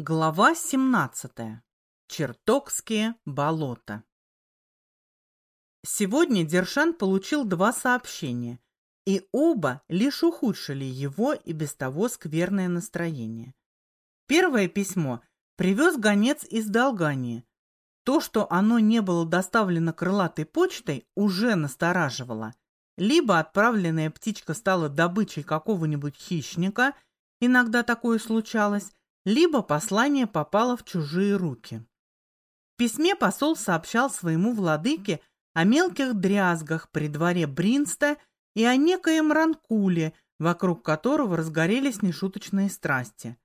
Глава 17. Чертокские болота. Сегодня Дершан получил два сообщения, и оба лишь ухудшили его и без того скверное настроение. Первое письмо привез гонец из Долгании. То, что оно не было доставлено крылатой почтой, уже настораживало. Либо отправленная птичка стала добычей какого-нибудь хищника, иногда такое случалось, либо послание попало в чужие руки. В письме посол сообщал своему владыке о мелких дрязгах при дворе Бринста и о некоем ранкуле, вокруг которого разгорелись нешуточные страсти.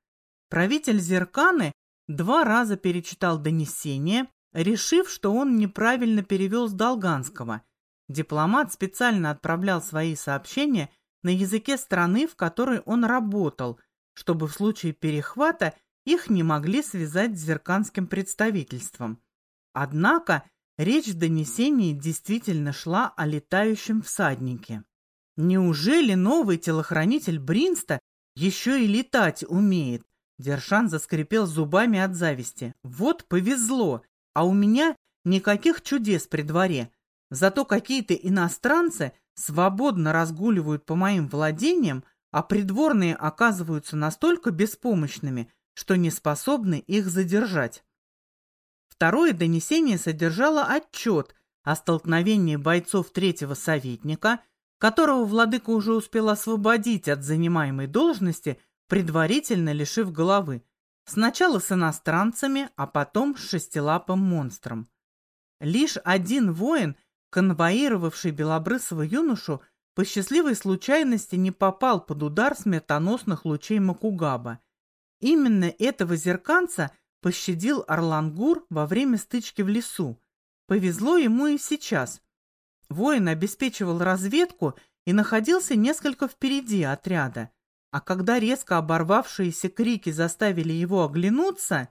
Правитель Зерканы два раза перечитал донесение, решив, что он неправильно перевел с Долганского. Дипломат специально отправлял свои сообщения на языке страны, в которой он работал – чтобы в случае перехвата их не могли связать с зерканским представительством. Однако речь в донесении действительно шла о летающем всаднике. Неужели новый телохранитель Бринста еще и летать умеет? Дершан заскрипел зубами от зависти. Вот повезло, а у меня никаких чудес при дворе. Зато какие-то иностранцы свободно разгуливают по моим владениям, а придворные оказываются настолько беспомощными, что не способны их задержать. Второе донесение содержало отчет о столкновении бойцов третьего советника, которого владыка уже успел освободить от занимаемой должности, предварительно лишив головы, сначала с иностранцами, а потом с шестилапым монстром. Лишь один воин, конвоировавший белобрысого юношу, по счастливой случайности не попал под удар смертоносных лучей Макугаба. Именно этого зерканца пощадил Орлангур во время стычки в лесу. Повезло ему и сейчас. Воин обеспечивал разведку и находился несколько впереди отряда. А когда резко оборвавшиеся крики заставили его оглянуться,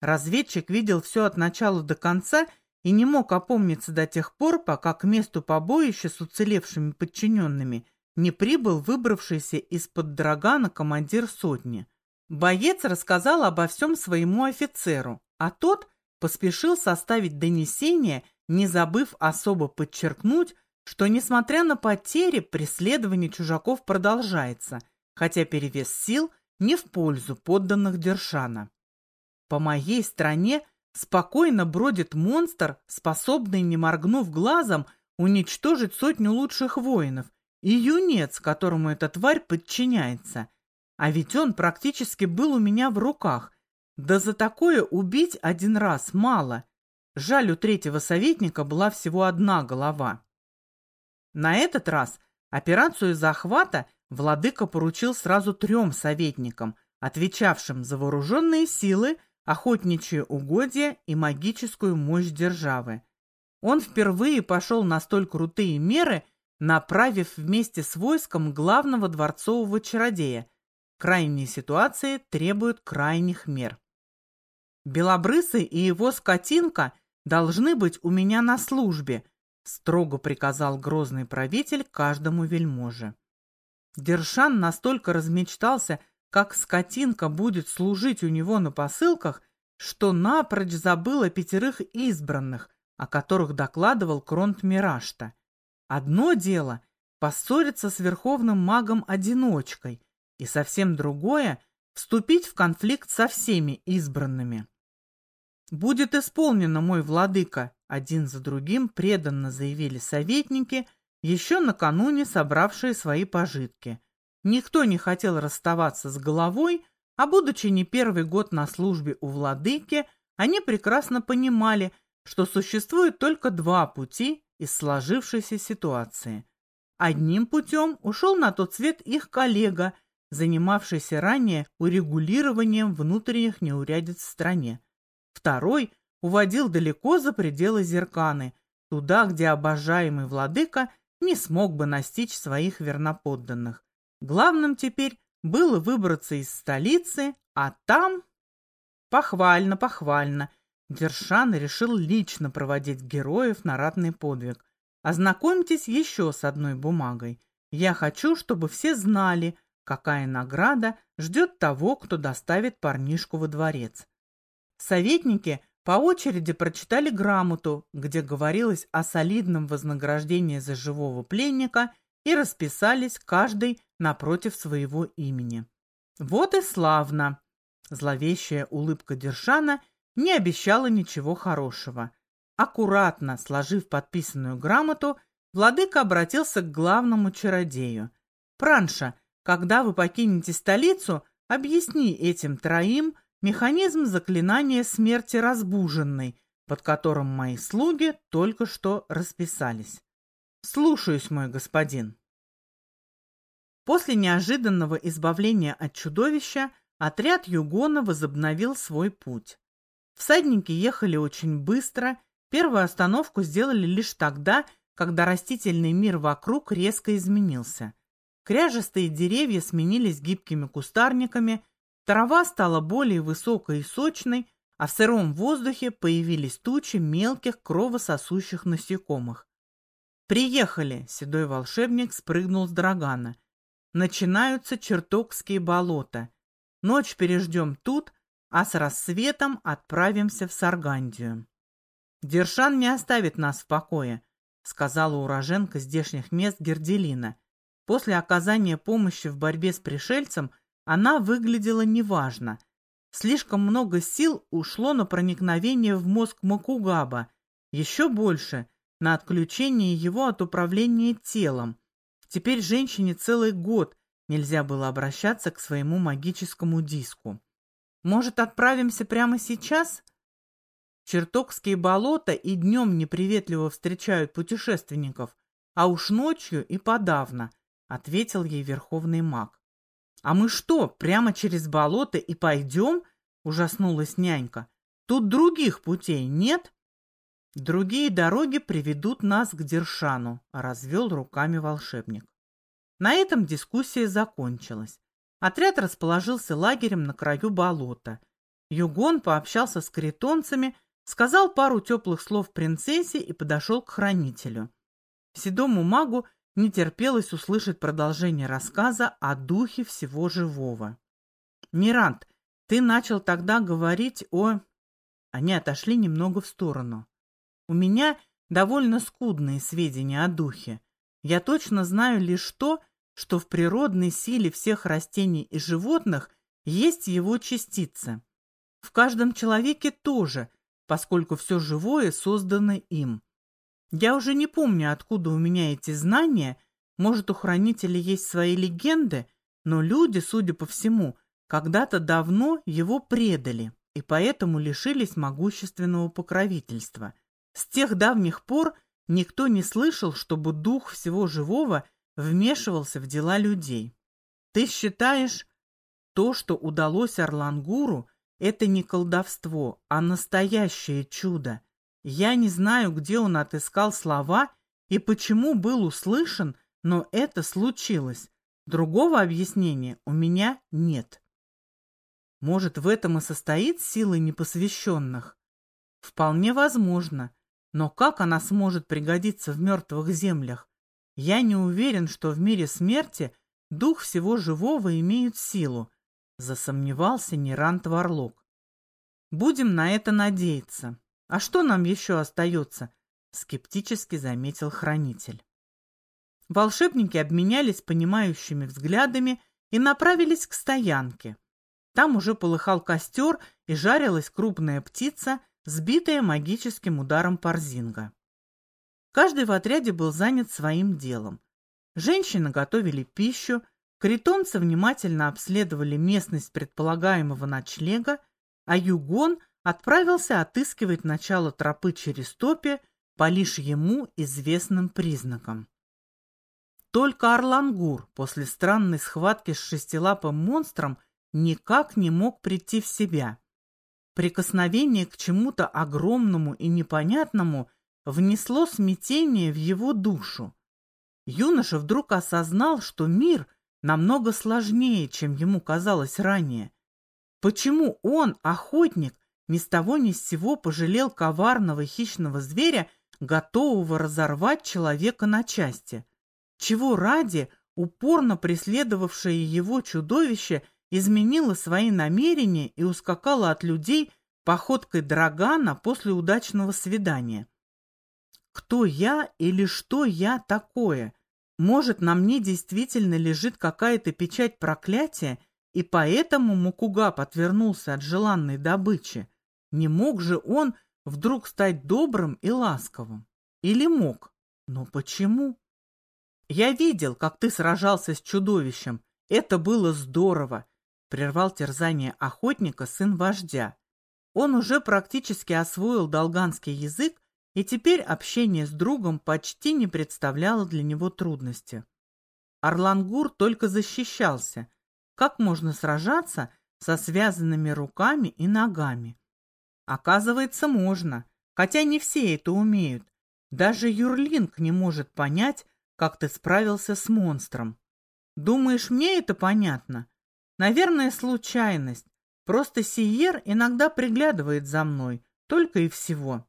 разведчик видел все от начала до конца и не мог опомниться до тех пор, пока к месту побоища с уцелевшими подчиненными не прибыл выбравшийся из-под драгана командир сотни. Боец рассказал обо всем своему офицеру, а тот поспешил составить донесение, не забыв особо подчеркнуть, что, несмотря на потери, преследование чужаков продолжается, хотя перевес сил не в пользу подданных Дершана. По моей стране – Спокойно бродит монстр, способный, не моргнув глазом, уничтожить сотню лучших воинов, и юнец, которому эта тварь подчиняется. А ведь он практически был у меня в руках. Да за такое убить один раз мало. Жаль, у третьего советника была всего одна голова. На этот раз операцию захвата владыка поручил сразу трем советникам, отвечавшим за вооруженные силы, охотничьи угодья и магическую мощь державы. Он впервые пошел на столь крутые меры, направив вместе с войском главного дворцового чародея. Крайние ситуации требуют крайних мер. Белобрысый и его скотинка должны быть у меня на службе, строго приказал грозный правитель каждому вельможе. Дершан настолько размечтался как скотинка будет служить у него на посылках, что напрочь забыл о пятерых избранных, о которых докладывал Кронт Мирашта. Одно дело — поссориться с верховным магом-одиночкой, и совсем другое — вступить в конфликт со всеми избранными. «Будет исполнено, мой владыка», — один за другим преданно заявили советники, еще накануне собравшие свои пожитки. Никто не хотел расставаться с головой, а будучи не первый год на службе у владыки, они прекрасно понимали, что существует только два пути из сложившейся ситуации. Одним путем ушел на тот свет их коллега, занимавшийся ранее урегулированием внутренних неурядиц в стране. Второй уводил далеко за пределы Зерканы, туда, где обожаемый владыка не смог бы настичь своих верноподданных. Главным теперь было выбраться из столицы, а там... Похвально, похвально. Дершан решил лично проводить героев на ратный подвиг. Ознакомьтесь еще с одной бумагой. Я хочу, чтобы все знали, какая награда ждет того, кто доставит парнишку во дворец. Советники по очереди прочитали грамоту, где говорилось о солидном вознаграждении за живого пленника и расписались каждый напротив своего имени. Вот и славно! Зловещая улыбка Дершана не обещала ничего хорошего. Аккуратно сложив подписанную грамоту, владыка обратился к главному чародею. «Пранша, когда вы покинете столицу, объясни этим троим механизм заклинания смерти разбуженной, под которым мои слуги только что расписались. Слушаюсь, мой господин». После неожиданного избавления от чудовища отряд Югона возобновил свой путь. Всадники ехали очень быстро, первую остановку сделали лишь тогда, когда растительный мир вокруг резко изменился. Кряжестые деревья сменились гибкими кустарниками, трава стала более высокой и сочной, а в сыром воздухе появились тучи мелких кровососущих насекомых. «Приехали!» — седой волшебник спрыгнул с драгана. Начинаются чертогские болота. Ночь переждем тут, а с рассветом отправимся в Саргандию. Дершан не оставит нас в покое, сказала уроженка здешних мест Герделина. После оказания помощи в борьбе с пришельцем она выглядела неважно. Слишком много сил ушло на проникновение в мозг Макугаба, еще больше на отключение его от управления телом, Теперь женщине целый год нельзя было обращаться к своему магическому диску. Может, отправимся прямо сейчас? Чертогские болота и днем неприветливо встречают путешественников, а уж ночью и подавно, — ответил ей верховный маг. — А мы что, прямо через болото и пойдем? — ужаснулась нянька. — Тут других путей нет? Другие дороги приведут нас к Дершану, развел руками волшебник. На этом дискуссия закончилась. Отряд расположился лагерем на краю болота. Югон пообщался с критонцами, сказал пару теплых слов принцессе и подошел к хранителю. Седому магу не терпелось услышать продолжение рассказа о духе всего живого. «Мирант, ты начал тогда говорить о...» Они отошли немного в сторону. У меня довольно скудные сведения о духе. Я точно знаю лишь то, что в природной силе всех растений и животных есть его частица. В каждом человеке тоже, поскольку все живое создано им. Я уже не помню, откуда у меня эти знания, может, у хранителей есть свои легенды, но люди, судя по всему, когда-то давно его предали и поэтому лишились могущественного покровительства – с тех давних пор никто не слышал, чтобы дух всего живого вмешивался в дела людей. Ты считаешь, то, что удалось Орлангуру, это не колдовство, а настоящее чудо. Я не знаю, где он отыскал слова и почему был услышан, но это случилось. Другого объяснения у меня нет. Может, в этом и состоит сила непосвященных? Вполне возможно. Но как она сможет пригодиться в мертвых землях? Я не уверен, что в мире смерти дух всего живого имеет силу, засомневался Нерант Варлок. Будем на это надеяться. А что нам еще остается? Скептически заметил хранитель. Волшебники обменялись понимающими взглядами и направились к стоянке. Там уже полыхал костер и жарилась крупная птица – сбитая магическим ударом Парзинга. Каждый в отряде был занят своим делом. Женщины готовили пищу, критонцы внимательно обследовали местность предполагаемого ночлега, а Югон отправился отыскивать начало тропы через топи по лишь ему известным признакам. Только Орлангур после странной схватки с шестилапым монстром никак не мог прийти в себя. Прикосновение к чему-то огромному и непонятному внесло смятение в его душу. Юноша вдруг осознал, что мир намного сложнее, чем ему казалось ранее. Почему он, охотник, ни с того ни с сего пожалел коварного хищного зверя, готового разорвать человека на части? Чего ради упорно преследовавшее его чудовище изменило свои намерения и ускакало от людей походкой Драгана после удачного свидания. Кто я или что я такое? Может, на мне действительно лежит какая-то печать проклятия, и поэтому Мукугап отвернулся от желанной добычи? Не мог же он вдруг стать добрым и ласковым? Или мог? Но почему? Я видел, как ты сражался с чудовищем. Это было здорово, прервал терзание охотника сын вождя. Он уже практически освоил долганский язык, и теперь общение с другом почти не представляло для него трудности. Орлангур только защищался. Как можно сражаться со связанными руками и ногами? Оказывается, можно, хотя не все это умеют. Даже Юрлинг не может понять, как ты справился с монстром. Думаешь, мне это понятно? Наверное, случайность. Просто Сиер иногда приглядывает за мной, только и всего.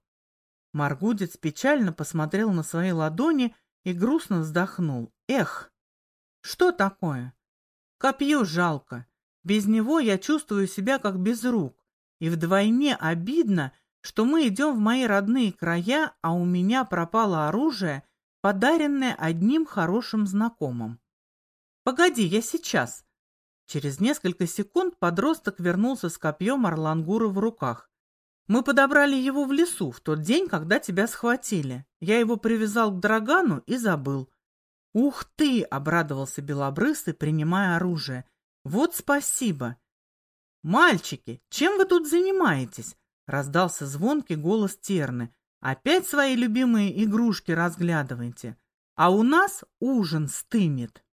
Маргудец печально посмотрел на свои ладони и грустно вздохнул. Эх, что такое? Копье жалко. Без него я чувствую себя как без рук. И вдвойне обидно, что мы идем в мои родные края, а у меня пропало оружие, подаренное одним хорошим знакомым. «Погоди, я сейчас!» Через несколько секунд подросток вернулся с копьем Орлангура в руках. «Мы подобрали его в лесу в тот день, когда тебя схватили. Я его привязал к драгану и забыл». «Ух ты!» — обрадовался Белобрысый, принимая оружие. «Вот спасибо!» «Мальчики, чем вы тут занимаетесь?» — раздался звонкий голос Терны. «Опять свои любимые игрушки разглядываете, а у нас ужин стынет».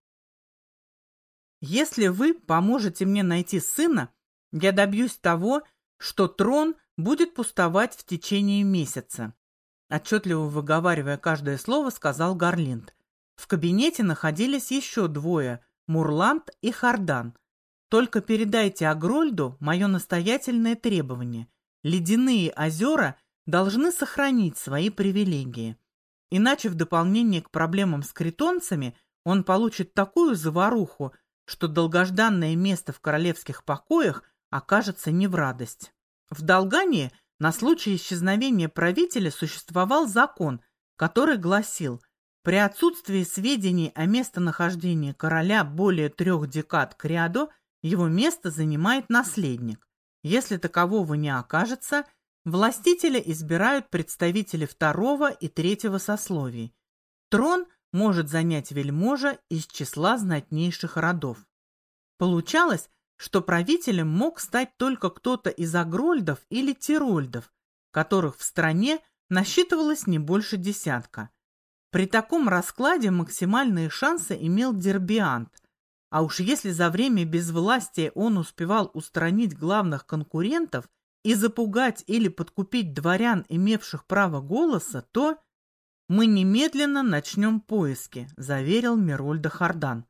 Если вы поможете мне найти сына, я добьюсь того, что трон будет пустовать в течение месяца. Отчетливо выговаривая каждое слово, сказал Гарлинд. В кабинете находились еще двое – Мурланд и Хардан. Только передайте Агрольду мое настоятельное требование. Ледяные озера должны сохранить свои привилегии. Иначе в дополнение к проблемам с критонцами он получит такую заваруху, что долгожданное место в королевских покоях окажется не в радость. В Долгании на случай исчезновения правителя существовал закон, который гласил, при отсутствии сведений о местонахождении короля более трех декад к ряду, его место занимает наследник. Если такового не окажется, властителя избирают представители второго и третьего сословий. Трон может занять вельможа из числа знатнейших родов. Получалось, что правителем мог стать только кто-то из агрольдов или тирольдов, которых в стране насчитывалось не больше десятка. При таком раскладе максимальные шансы имел Дербиант, а уж если за время безвластия он успевал устранить главных конкурентов и запугать или подкупить дворян, имевших право голоса, то «Мы немедленно начнем поиски», — заверил Мирольда Хардан.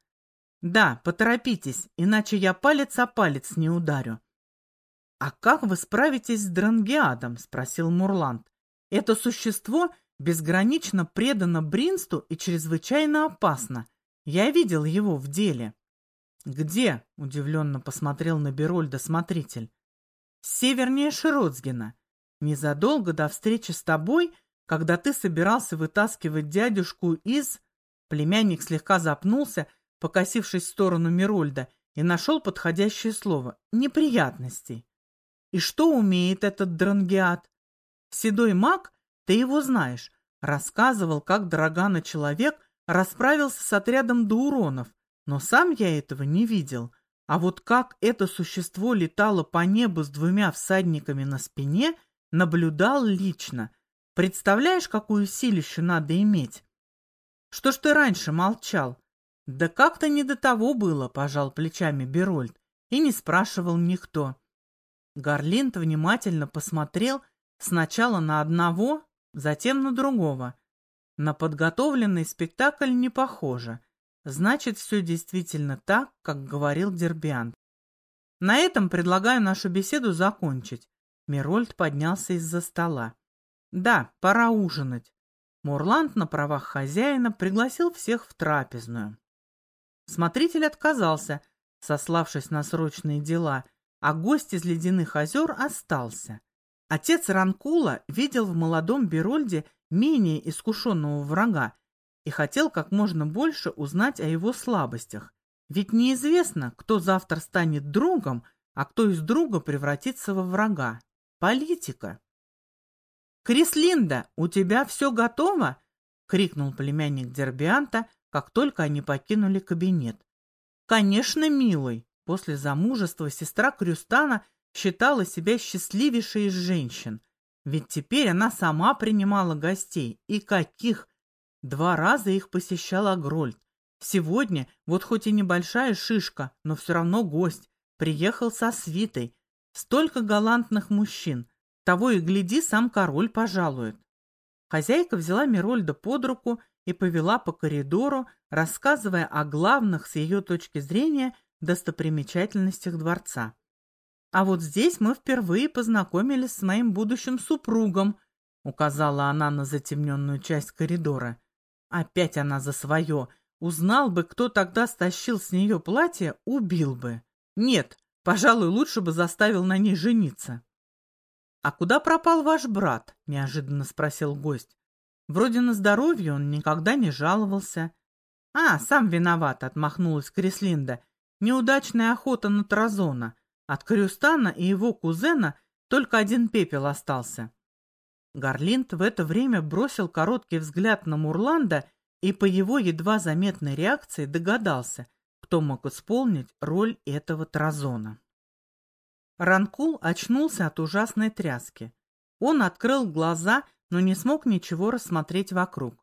«Да, поторопитесь, иначе я палец о палец не ударю». «А как вы справитесь с Дрангиадом?» — спросил Мурланд. «Это существо безгранично предано Бринсту и чрезвычайно опасно. Я видел его в деле». «Где?» — удивленно посмотрел на Берольда смотритель. «Севернее Широтсгена. Незадолго до встречи с тобой когда ты собирался вытаскивать дядюшку из...» Племянник слегка запнулся, покосившись в сторону Мирольда, и нашел подходящее слово — неприятностей. И что умеет этот дрангиат? Седой маг, ты его знаешь, рассказывал, как Драгана человек расправился с отрядом Дауронов, но сам я этого не видел. А вот как это существо летало по небу с двумя всадниками на спине, наблюдал лично — Представляешь, какую силищу надо иметь? Что ж ты раньше молчал? Да как-то не до того было, пожал плечами Берольд, и не спрашивал никто. Гарлинд внимательно посмотрел сначала на одного, затем на другого. На подготовленный спектакль не похоже. Значит, все действительно так, как говорил Дербиан. На этом предлагаю нашу беседу закончить. Мирольд поднялся из-за стола. Да, пора ужинать. Мурланд на правах хозяина пригласил всех в трапезную. Смотритель отказался, сославшись на срочные дела, а гость из ледяных озер остался. Отец Ранкула видел в молодом Берольде менее искушенного врага и хотел как можно больше узнать о его слабостях. Ведь неизвестно, кто завтра станет другом, а кто из друга превратится во врага. Политика. «Крислинда, у тебя все готово?» — крикнул племянник Дербианта, как только они покинули кабинет. «Конечно, милый!» После замужества сестра Крюстана считала себя счастливейшей из женщин. Ведь теперь она сама принимала гостей. И каких! Два раза их посещал Агрольд. Сегодня, вот хоть и небольшая шишка, но все равно гость, приехал со свитой. Столько галантных мужчин. Того и гляди, сам король пожалует. Хозяйка взяла Мирольда под руку и повела по коридору, рассказывая о главных с ее точки зрения достопримечательностях дворца. А вот здесь мы впервые познакомились с моим будущим супругом, указала она на затемненную часть коридора. Опять она за свое. Узнал бы, кто тогда стащил с нее платье, убил бы. Нет, пожалуй, лучше бы заставил на ней жениться. «А куда пропал ваш брат?» – неожиданно спросил гость. Вроде на здоровье он никогда не жаловался. «А, сам виноват», — отмахнулась Креслинда. «Неудачная охота на Тразона. От Крюстана и его кузена только один пепел остался». Гарлинд в это время бросил короткий взгляд на Мурланда и по его едва заметной реакции догадался, кто мог исполнить роль этого Тразона. Ранкул очнулся от ужасной тряски. Он открыл глаза но не смог ничего рассмотреть вокруг.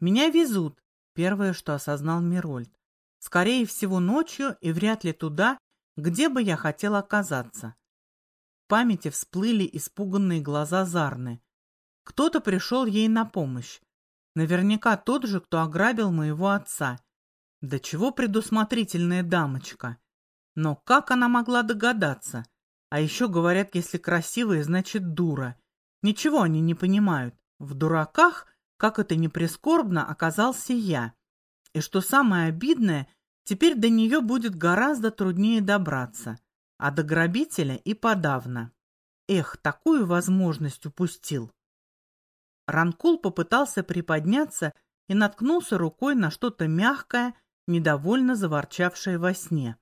«Меня везут», — первое, что осознал Мирольд. «Скорее всего, ночью и вряд ли туда, где бы я хотел оказаться». В памяти всплыли испуганные глаза Зарны. Кто-то пришел ей на помощь. Наверняка тот же, кто ограбил моего отца. Да чего предусмотрительная дамочка. Но как она могла догадаться? А еще говорят, если красивая, значит дура. Ничего они не понимают. В дураках, как это ни прискорбно, оказался я. И что самое обидное, теперь до нее будет гораздо труднее добраться, а до грабителя и подавно. Эх, такую возможность упустил. Ранкул попытался приподняться и наткнулся рукой на что-то мягкое, недовольно заворчавшее во сне.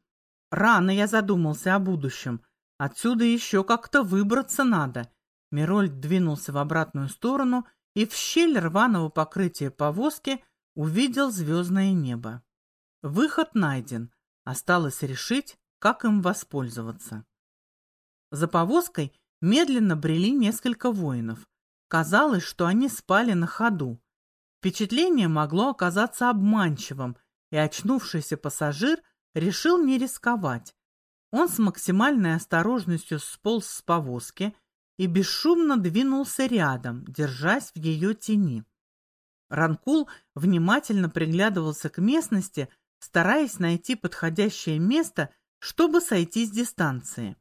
Рано я задумался о будущем. Отсюда еще как-то выбраться надо. Мироль двинулся в обратную сторону и в щель рваного покрытия повозки увидел звездное небо. Выход найден. Осталось решить, как им воспользоваться. За повозкой медленно брели несколько воинов. Казалось, что они спали на ходу. Впечатление могло оказаться обманчивым, и очнувшийся пассажир решил не рисковать. Он с максимальной осторожностью сполз с повозки и бесшумно двинулся рядом, держась в ее тени. Ранкул внимательно приглядывался к местности, стараясь найти подходящее место, чтобы сойти с дистанции.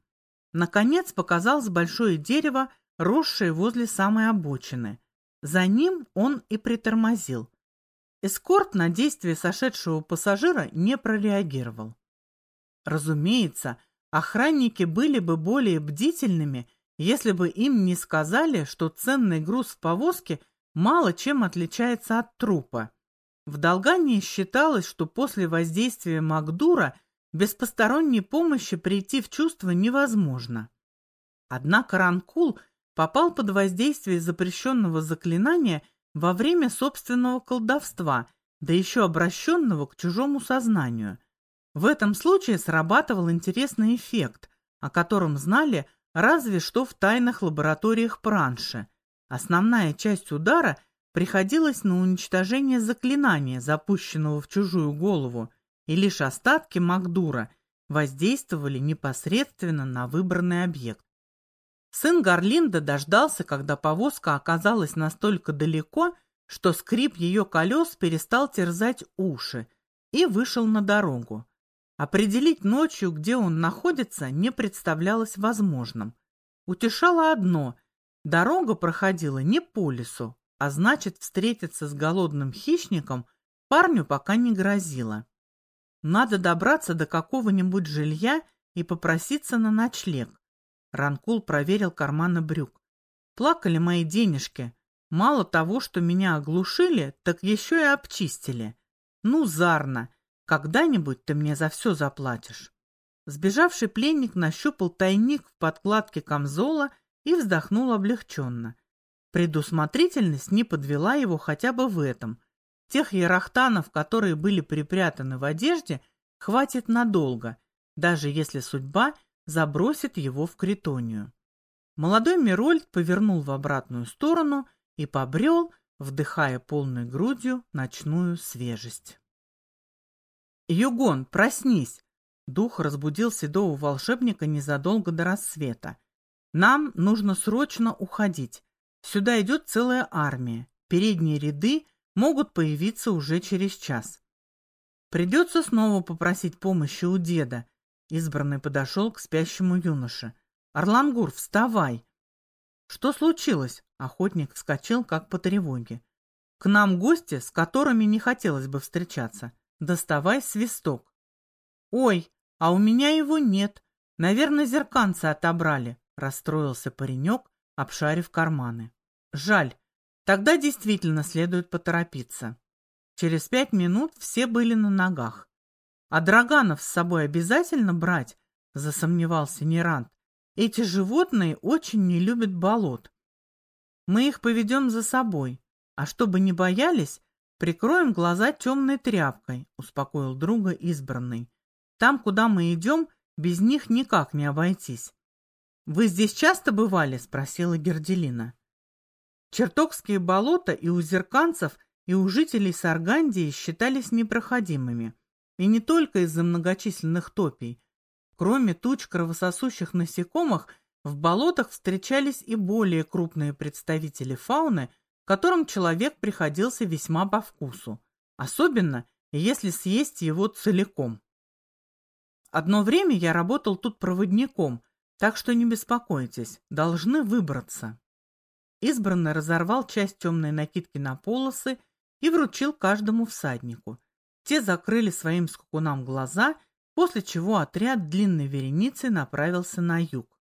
Наконец показалось большое дерево, росшее возле самой обочины. За ним он и притормозил. Эскорт на действие сошедшего пассажира не прореагировал. Разумеется, охранники были бы более бдительными если бы им не сказали, что ценный груз в повозке мало чем отличается от трупа. В Долгании считалось, что после воздействия Макдура без посторонней помощи прийти в чувство невозможно. Однако Ранкул попал под воздействие запрещенного заклинания во время собственного колдовства, да еще обращенного к чужому сознанию. В этом случае срабатывал интересный эффект, о котором знали разве что в тайных лабораториях Пранши. Основная часть удара приходилась на уничтожение заклинания, запущенного в чужую голову, и лишь остатки Макдура воздействовали непосредственно на выбранный объект. Сын Гарлинда дождался, когда повозка оказалась настолько далеко, что скрип ее колес перестал терзать уши, и вышел на дорогу. Определить ночью, где он находится, не представлялось возможным. Утешало одно – дорога проходила не по лесу, а значит, встретиться с голодным хищником парню пока не грозило. Надо добраться до какого-нибудь жилья и попроситься на ночлег. Ранкул проверил карманы брюк. Плакали мои денежки. Мало того, что меня оглушили, так еще и обчистили. Ну, Зарна, когда-нибудь ты мне за все заплатишь. Сбежавший пленник нащупал тайник в подкладке камзола и вздохнул облегченно. Предусмотрительность не подвела его хотя бы в этом. Тех ярахтанов, которые были припрятаны в одежде, хватит надолго, даже если судьба забросит его в Критонию. Молодой Мирольд повернул в обратную сторону и побрел, вдыхая полной грудью ночную свежесть. «Югон, проснись!» Дух разбудил седого волшебника незадолго до рассвета. «Нам нужно срочно уходить. Сюда идет целая армия. Передние ряды могут появиться уже через час. Придется снова попросить помощи у деда. Избранный подошел к спящему юноше. «Орлангур, вставай!» «Что случилось?» Охотник вскочил, как по тревоге. «К нам гости, с которыми не хотелось бы встречаться. Доставай свисток». «Ой, а у меня его нет. Наверное, зерканцы отобрали», — расстроился паренек, обшарив карманы. «Жаль. Тогда действительно следует поторопиться». Через пять минут все были на ногах. «А драганов с собой обязательно брать?» — засомневался Нерант. «Эти животные очень не любят болот. Мы их поведем за собой, а чтобы не боялись, прикроем глаза темной тряпкой», — успокоил друга избранный. «Там, куда мы идем, без них никак не обойтись». «Вы здесь часто бывали?» — спросила Герделина. Чертогские болота и у зерканцев, и у жителей Саргандии считались непроходимыми. И не только из-за многочисленных топий. Кроме туч кровососущих насекомых, в болотах встречались и более крупные представители фауны, которым человек приходился весьма по вкусу, особенно если съесть его целиком. Одно время я работал тут проводником, так что не беспокойтесь, должны выбраться. Избранный разорвал часть темной накидки на полосы и вручил каждому всаднику. Те закрыли своим скакунам глаза, после чего отряд длинной вереницей направился на юг.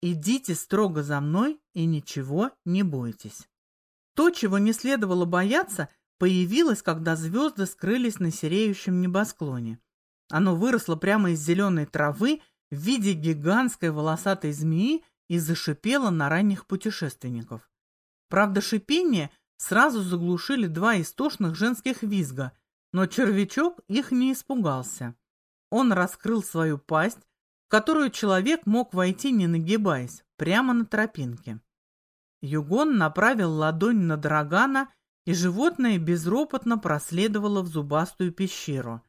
«Идите строго за мной и ничего не бойтесь». То, чего не следовало бояться, появилось, когда звезды скрылись на сереющем небосклоне. Оно выросло прямо из зеленой травы в виде гигантской волосатой змеи и зашипела на ранних путешественников. Правда, шипение сразу заглушили два истошных женских визга, но червячок их не испугался. Он раскрыл свою пасть, в которую человек мог войти, не нагибаясь, прямо на тропинке. Югон направил ладонь на Драгана, и животное безропотно проследовало в зубастую пещеру.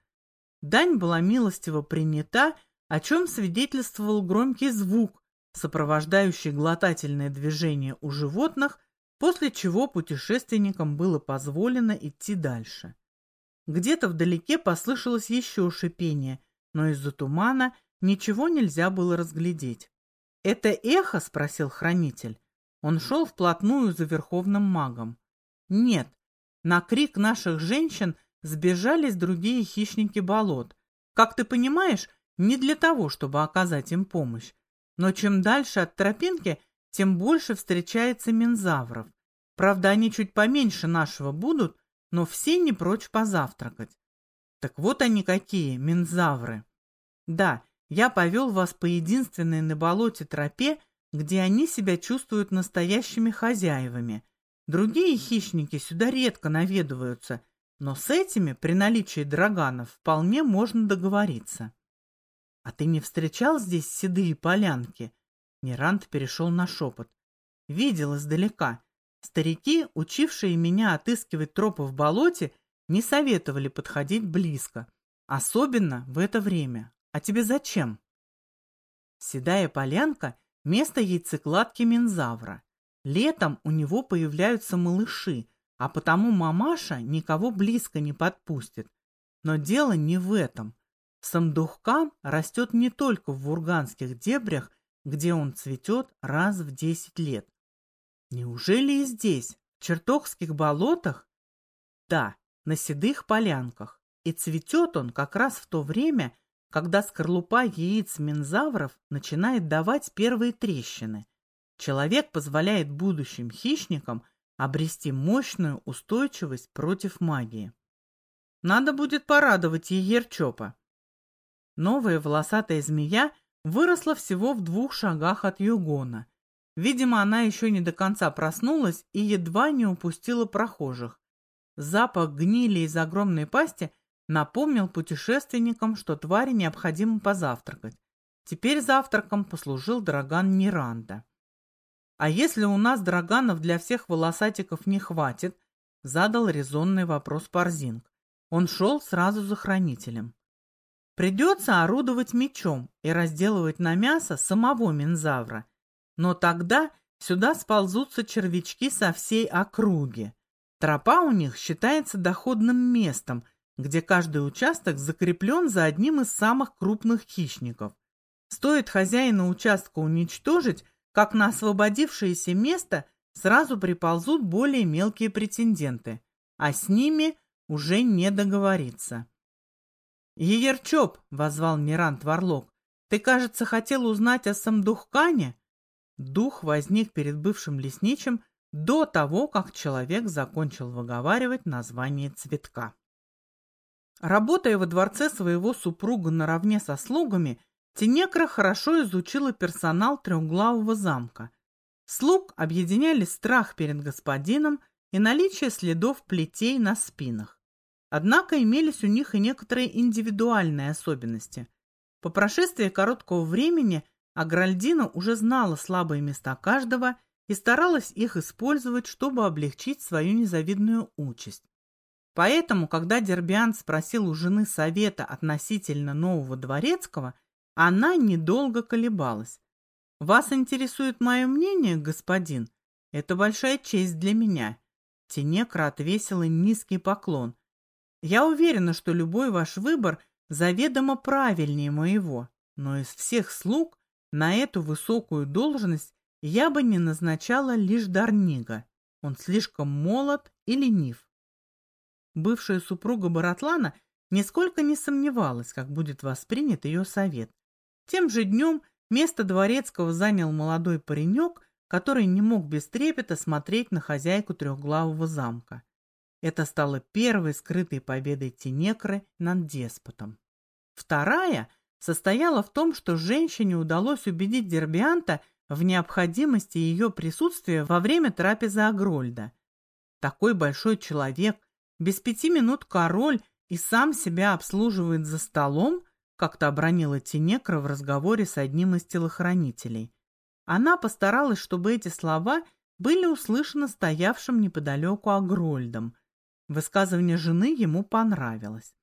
Дань была милостиво принята, о чем свидетельствовал громкий звук, сопровождающий глотательное движение у животных, после чего путешественникам было позволено идти дальше. Где-то вдалеке послышалось еще шипение, но из-за тумана ничего нельзя было разглядеть. «Это эхо?» — спросил хранитель. Он шел вплотную за верховным магом. «Нет, на крик наших женщин сбежались другие хищники болот. Как ты понимаешь, не для того, чтобы оказать им помощь. Но чем дальше от тропинки, тем больше встречается минзавров. Правда, они чуть поменьше нашего будут, но все не прочь позавтракать. Так вот они какие, минзавры. Да, я повел вас по единственной на болоте тропе, где они себя чувствуют настоящими хозяевами. Другие хищники сюда редко наведываются, но с этими, при наличии драганов, вполне можно договориться. «А ты не встречал здесь седые полянки?» Нерант перешел на шепот. «Видел издалека. Старики, учившие меня отыскивать тропы в болоте, не советовали подходить близко. Особенно в это время. А тебе зачем?» Седая полянка – место яйцекладки Минзавра. Летом у него появляются малыши, а потому мамаша никого близко не подпустит. Но дело не в этом. Самдухкам растет не только в вурганских дебрях, где он цветет раз в десять лет. Неужели и здесь, в чертогских болотах? Да, на седых полянках. И цветет он как раз в то время, когда скорлупа яиц минзавров начинает давать первые трещины. Человек позволяет будущим хищникам обрести мощную устойчивость против магии. Надо будет порадовать Егерчопа. Новая волосатая змея выросла всего в двух шагах от Югона. Видимо, она еще не до конца проснулась и едва не упустила прохожих. Запах гнили из огромной пасти напомнил путешественникам, что твари необходимо позавтракать. Теперь завтраком послужил Драган Миранда. «А если у нас драганов для всех волосатиков не хватит?» задал резонный вопрос Парзинг. Он шел сразу за хранителем. Придется орудовать мечом и разделывать на мясо самого Минзавра. Но тогда сюда сползутся червячки со всей округи. Тропа у них считается доходным местом, где каждый участок закреплен за одним из самых крупных хищников. Стоит хозяина участка уничтожить, как на освободившееся место сразу приползут более мелкие претенденты, а с ними уже не договориться. «Еерчоп!» — возвал Мирант Варлок. «Ты, кажется, хотел узнать о Самдухкане?» Дух возник перед бывшим лесничим до того, как человек закончил выговаривать название цветка. Работая во дворце своего супруга наравне со слугами, Тенекра хорошо изучила персонал трехглавого замка. Слуг объединяли страх перед господином и наличие следов плетей на спинах. Однако имелись у них и некоторые индивидуальные особенности. По прошествии короткого времени Агральдина уже знала слабые места каждого и старалась их использовать, чтобы облегчить свою незавидную участь. Поэтому, когда Дербиан спросил у жены совета относительно нового дворецкого, она недолго колебалась. «Вас интересует мое мнение, господин? Это большая честь для меня». Тенекра отвесила низкий поклон. «Я уверена, что любой ваш выбор заведомо правильнее моего, но из всех слуг на эту высокую должность я бы не назначала лишь Дарнига. Он слишком молод и ленив. Бывшая супруга Баратлана нисколько не сомневалась, как будет воспринят ее совет. Тем же днем место дворецкого занял молодой паренек, который не мог без трепета смотреть на хозяйку трехглавого замка. Это стало первой скрытой победой Тенекры над деспотом. Вторая состояла в том, что женщине удалось убедить Дербианта в необходимости ее присутствия во время трапезы Агрольда. Такой большой человек, без пяти минут король и сам себя обслуживает за столом, как-то обронила Тенекра в разговоре с одним из телохранителей. Она постаралась, чтобы эти слова были услышаны стоявшим неподалеку Агрольдом. Высказывание жены ему понравилось.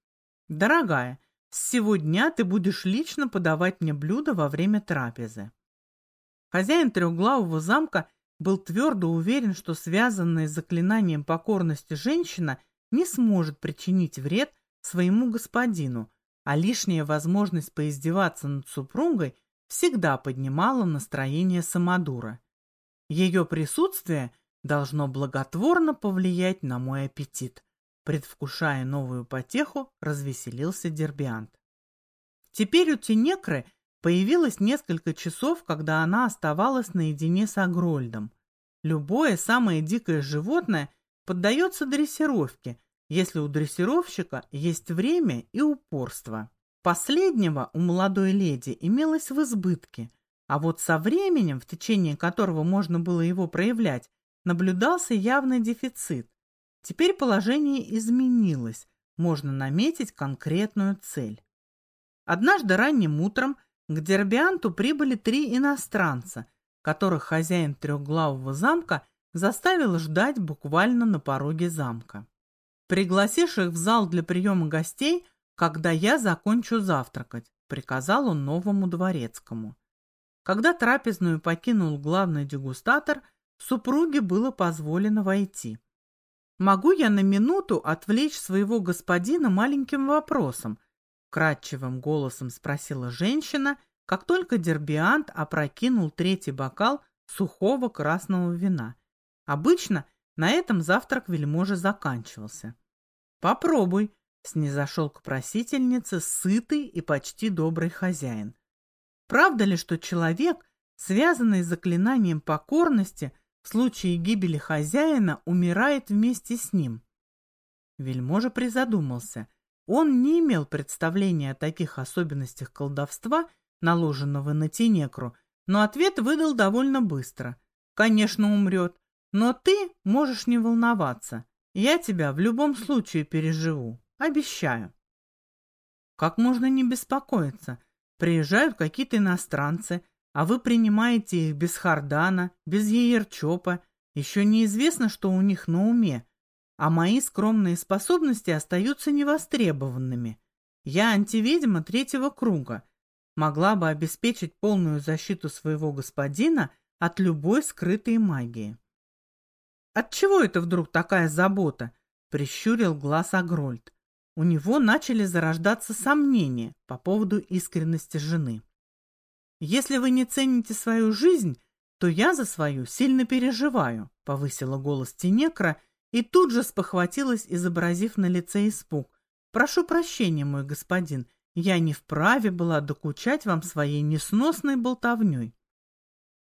«Дорогая, с сего дня ты будешь лично подавать мне блюда во время трапезы». Хозяин трехглавого замка был твердо уверен, что связанная с заклинанием покорности женщина не сможет причинить вред своему господину, а лишняя возможность поиздеваться над супругой всегда поднимала настроение Самодура. Ее присутствие должно благотворно повлиять на мой аппетит. Предвкушая новую потеху, развеселился Дербиант. Теперь у Тенекры появилось несколько часов, когда она оставалась наедине с Агрольдом. Любое самое дикое животное поддается дрессировке, если у дрессировщика есть время и упорство. Последнего у молодой леди имелось в избытке, а вот со временем, в течение которого можно было его проявлять, наблюдался явный дефицит. Теперь положение изменилось, можно наметить конкретную цель. Однажды ранним утром к Дербианту прибыли три иностранца, которых хозяин трехглавого замка заставил ждать буквально на пороге замка. «Пригласишь их в зал для приема гостей, когда я закончу завтракать», — приказал он новому дворецкому. Когда трапезную покинул главный дегустатор, супруге было позволено войти. «Могу я на минуту отвлечь своего господина маленьким вопросом?» — кратчевым голосом спросила женщина, как только Дербиант опрокинул третий бокал сухого красного вина. Обычно на этом завтрак вельможи заканчивался. «Попробуй», снизошел к просительнице сытый и почти добрый хозяин. Правда ли, что человек, связанный с заклинанием покорности, в случае гибели хозяина умирает вместе с ним? Вельможа призадумался. Он не имел представления о таких особенностях колдовства, наложенного на Тенекру, но ответ выдал довольно быстро. «Конечно, умрет, но ты можешь не волноваться. Я тебя в любом случае переживу. Обещаю. Как можно не беспокоиться? Приезжают какие-то иностранцы, а вы принимаете их без Хардана, без Еерчопа. Еще неизвестно, что у них на уме. А мои скромные способности остаются невостребованными. Я антиведьма третьего круга. Могла бы обеспечить полную защиту своего господина от любой скрытой магии. Отчего это вдруг такая забота? Прищурил глаз Агрольд у него начали зарождаться сомнения по поводу искренности жены. «Если вы не цените свою жизнь, то я за свою сильно переживаю», — повысила голос Тенекра и тут же спохватилась, изобразив на лице испуг. «Прошу прощения, мой господин, я не вправе была докучать вам своей несносной болтовней».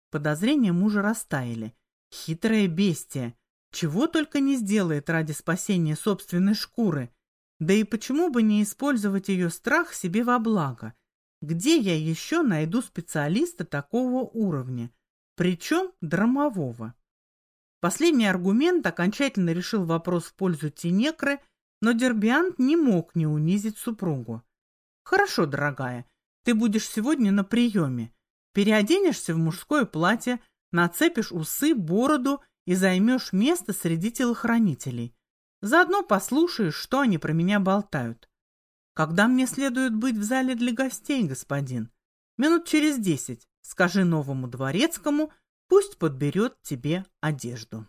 Подозрения мужа растаяли. Хитрое бестие. Чего только не сделает ради спасения собственной шкуры — да и почему бы не использовать ее страх себе во благо? Где я еще найду специалиста такого уровня? Причем драмового. Последний аргумент окончательно решил вопрос в пользу Тинекры, но Дербиант не мог не унизить супругу. «Хорошо, дорогая, ты будешь сегодня на приеме. Переоденешься в мужское платье, нацепишь усы, бороду и займешь место среди телохранителей. Заодно послушаешь, что они про меня болтают. Когда мне следует быть в зале для гостей, господин? Минут через десять. Скажи новому дворецкому, пусть подберет тебе одежду.